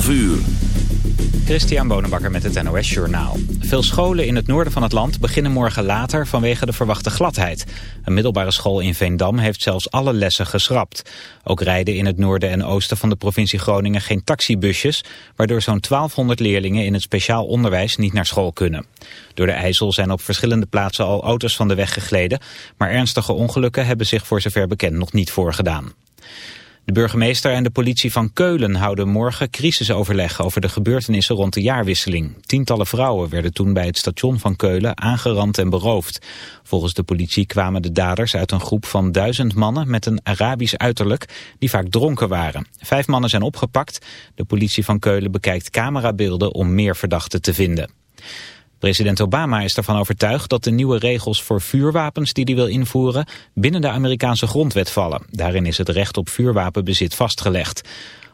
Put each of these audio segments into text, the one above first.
12 uur. Christian Bonenbakker met het NOS Journaal. Veel scholen in het noorden van het land beginnen morgen later vanwege de verwachte gladheid. Een middelbare school in Veendam heeft zelfs alle lessen geschrapt. Ook rijden in het noorden en oosten van de provincie Groningen geen taxibusjes... waardoor zo'n 1200 leerlingen in het speciaal onderwijs niet naar school kunnen. Door de IJssel zijn op verschillende plaatsen al auto's van de weg gegleden... maar ernstige ongelukken hebben zich voor zover bekend nog niet voorgedaan. De burgemeester en de politie van Keulen houden morgen crisisoverleg over de gebeurtenissen rond de jaarwisseling. Tientallen vrouwen werden toen bij het station van Keulen aangerand en beroofd. Volgens de politie kwamen de daders uit een groep van duizend mannen met een Arabisch uiterlijk die vaak dronken waren. Vijf mannen zijn opgepakt. De politie van Keulen bekijkt camerabeelden om meer verdachten te vinden. President Obama is ervan overtuigd dat de nieuwe regels voor vuurwapens die hij wil invoeren binnen de Amerikaanse grondwet vallen. Daarin is het recht op vuurwapenbezit vastgelegd.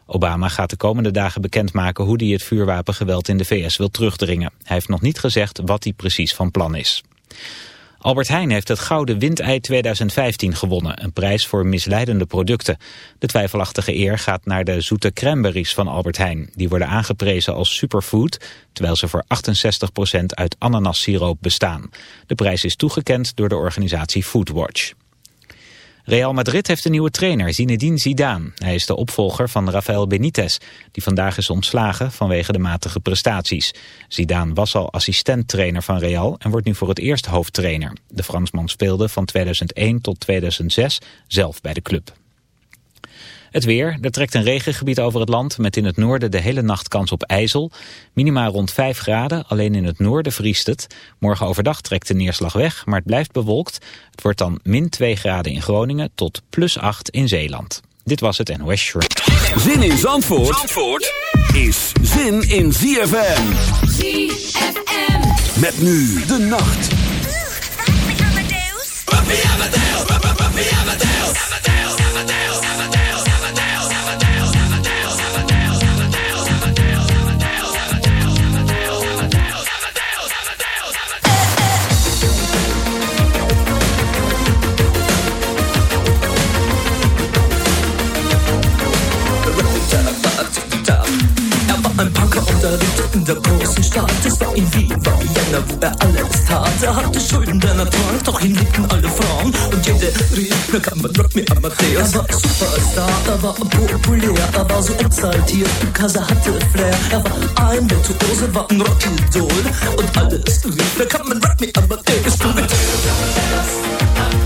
Obama gaat de komende dagen bekendmaken hoe hij het vuurwapengeweld in de VS wil terugdringen. Hij heeft nog niet gezegd wat hij precies van plan is. Albert Heijn heeft het Gouden Windei 2015 gewonnen, een prijs voor misleidende producten. De twijfelachtige eer gaat naar de zoete cranberries van Albert Heijn. Die worden aangeprezen als superfood, terwijl ze voor 68% uit ananassiroop bestaan. De prijs is toegekend door de organisatie Foodwatch. Real Madrid heeft een nieuwe trainer, Zinedine Zidane. Hij is de opvolger van Rafael Benitez, die vandaag is ontslagen vanwege de matige prestaties. Zidane was al assistenttrainer van Real en wordt nu voor het eerst hoofdtrainer. De Fransman speelde van 2001 tot 2006 zelf bij de club. Het weer. Er trekt een regengebied over het land met in het noorden de hele nacht kans op ijzel. Minima rond 5 graden, alleen in het noorden vriest het. Morgen overdag trekt de neerslag weg, maar het blijft bewolkt. Het wordt dan min 2 graden in Groningen tot plus 8 in Zeeland. Dit was het NOS Short. Zin in Zandvoort, Zandvoort is zin in ZFM. ZFM. Met nu de nacht. Ein in der großen Stadt. Es war in Wien, war Vienna, wo er alles tat. Er hatte Schulden, denn er trank, doch ihn liebten alle Frauen. Und jede rief, na kann man Rock me Amadeus. Er war Superstar, er war populär, er war so exaltiert, because er hatte Flair. Er war ein Virtuose, war ein Rockidol. Und alles rief, na kann man Rock me Amadeus. Du mit kann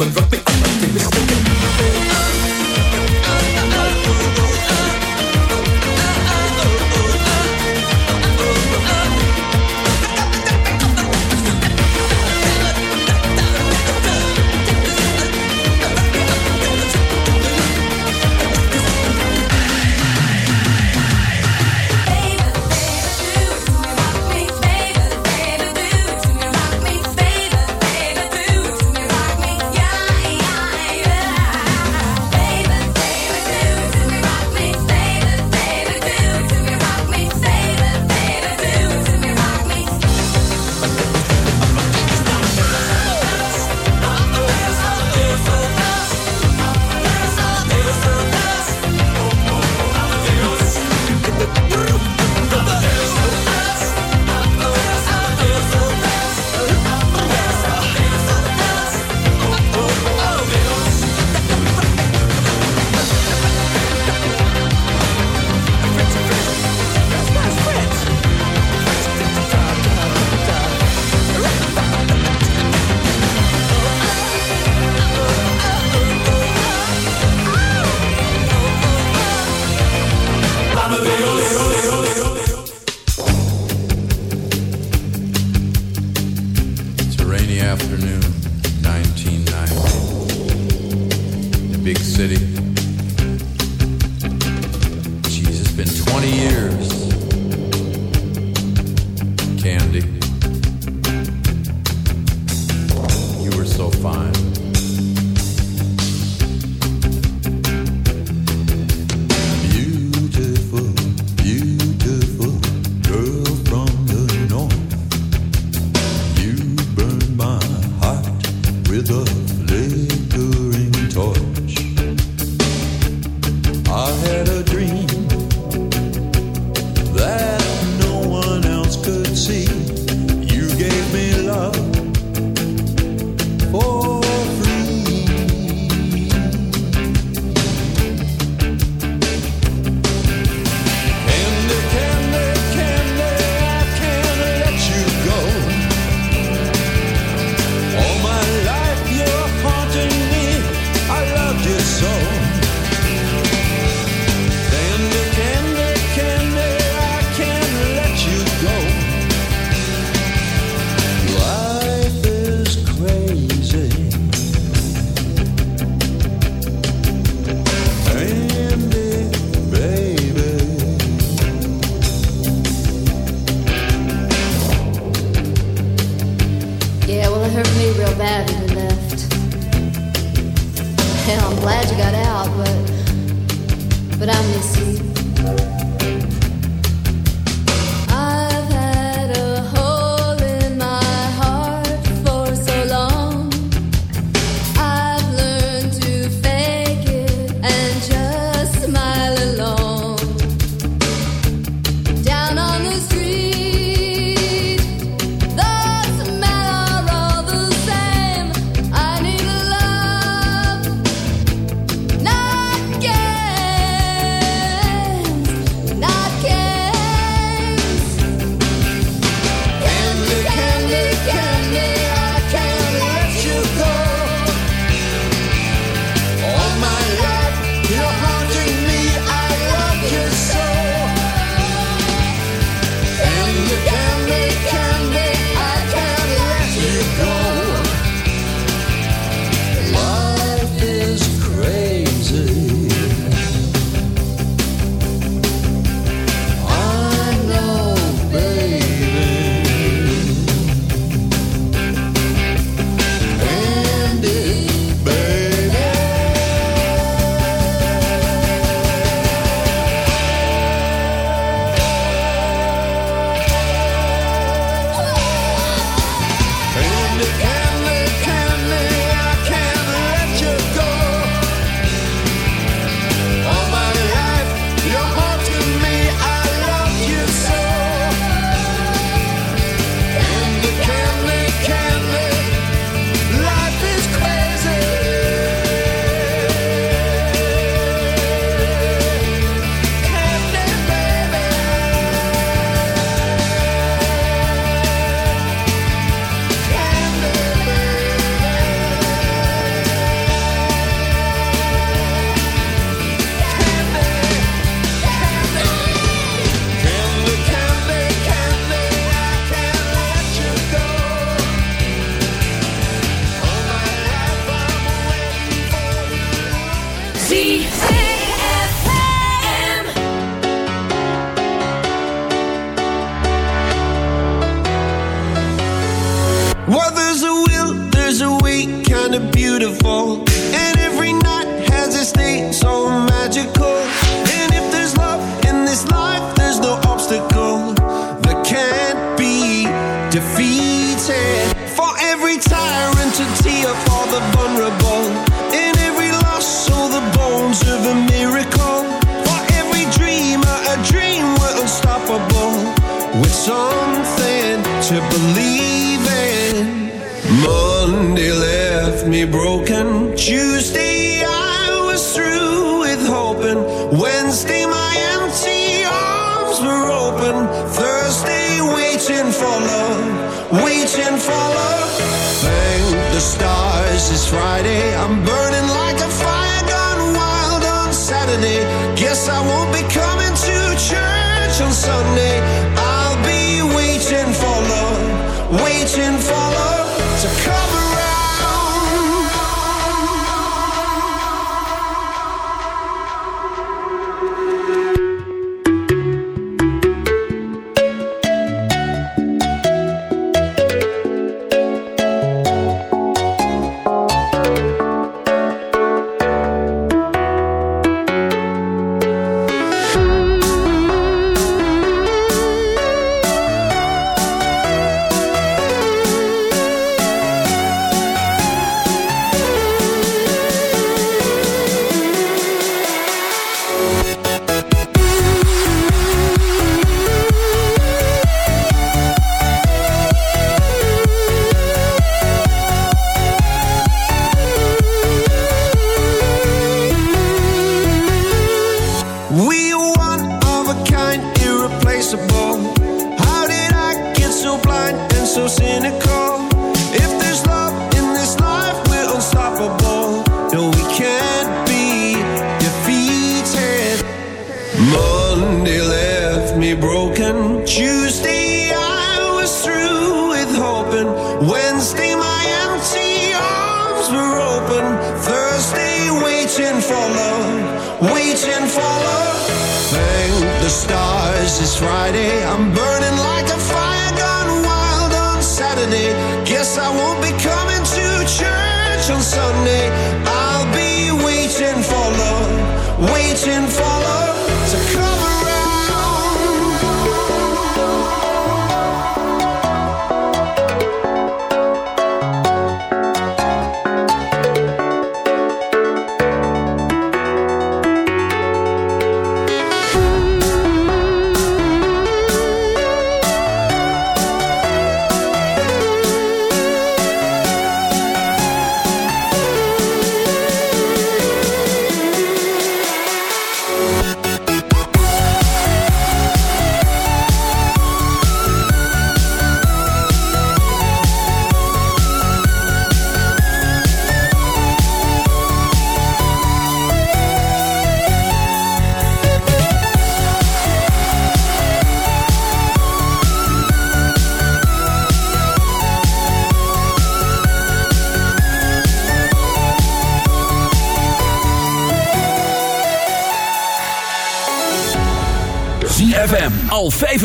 on, rock Friday. I'm burning like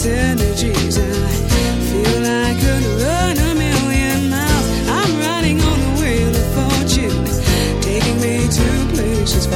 synergies and feel I could run a million miles. I'm riding on the wheel of fortune taking me to places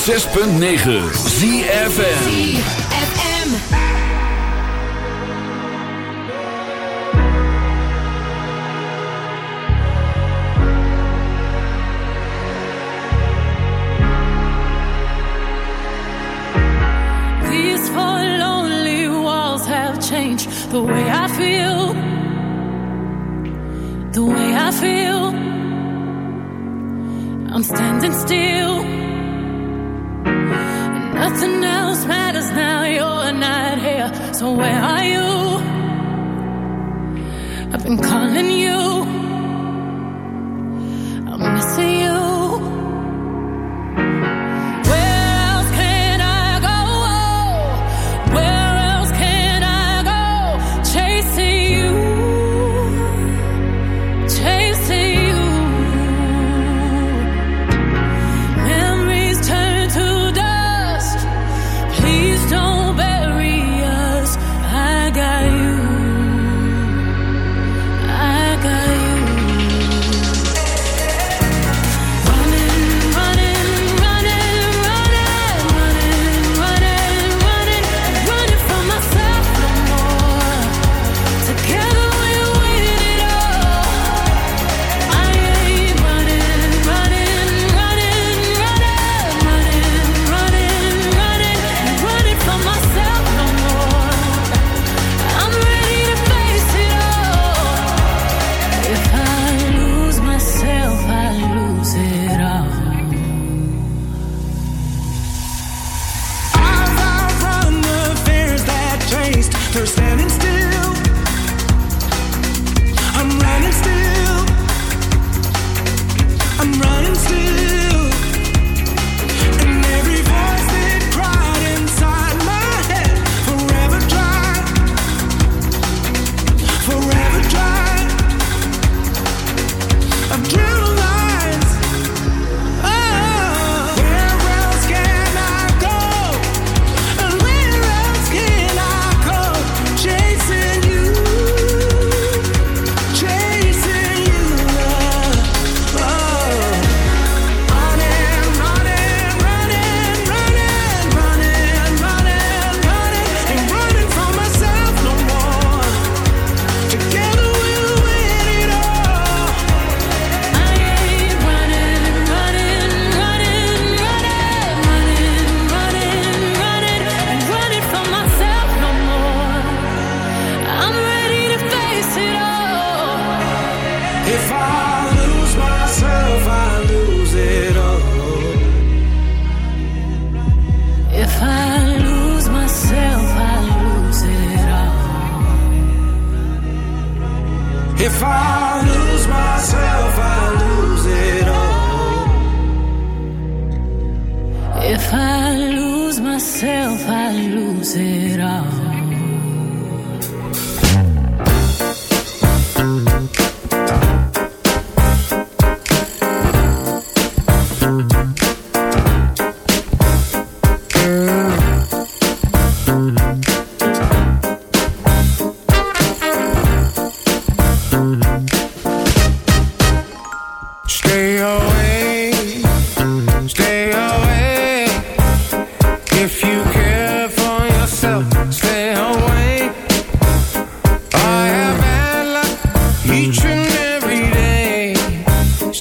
106.9 changed the way I feel, the way I feel. I'm standing still. somewhere.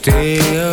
Stay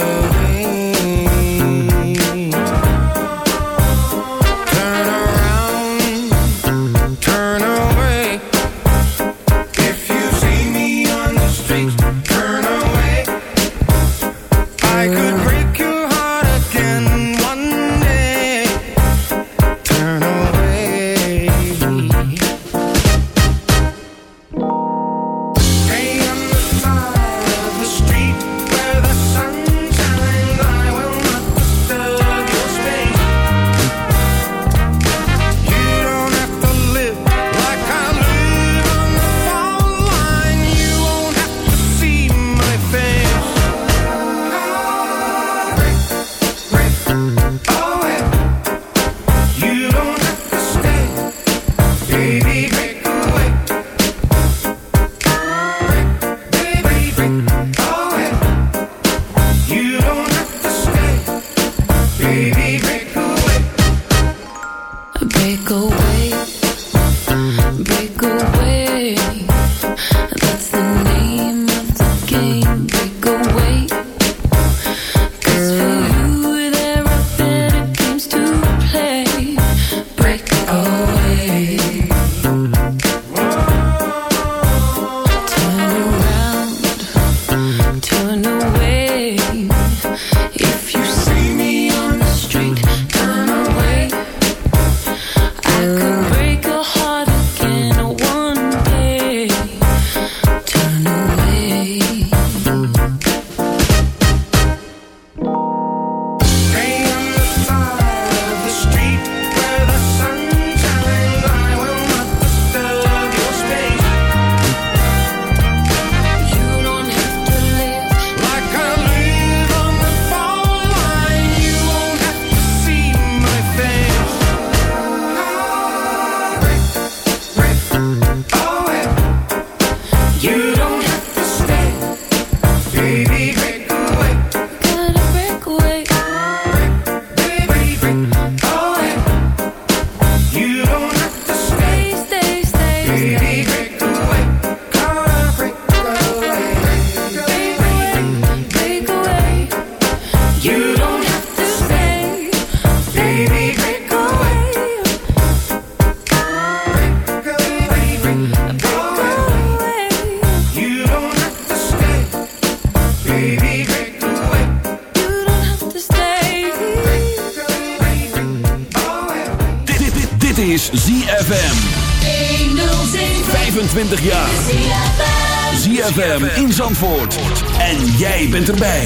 bent.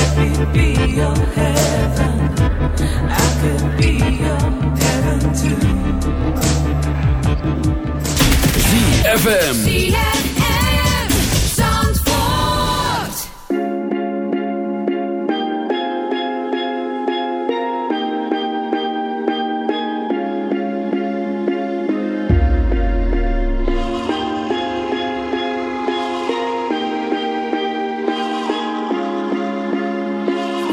ZFM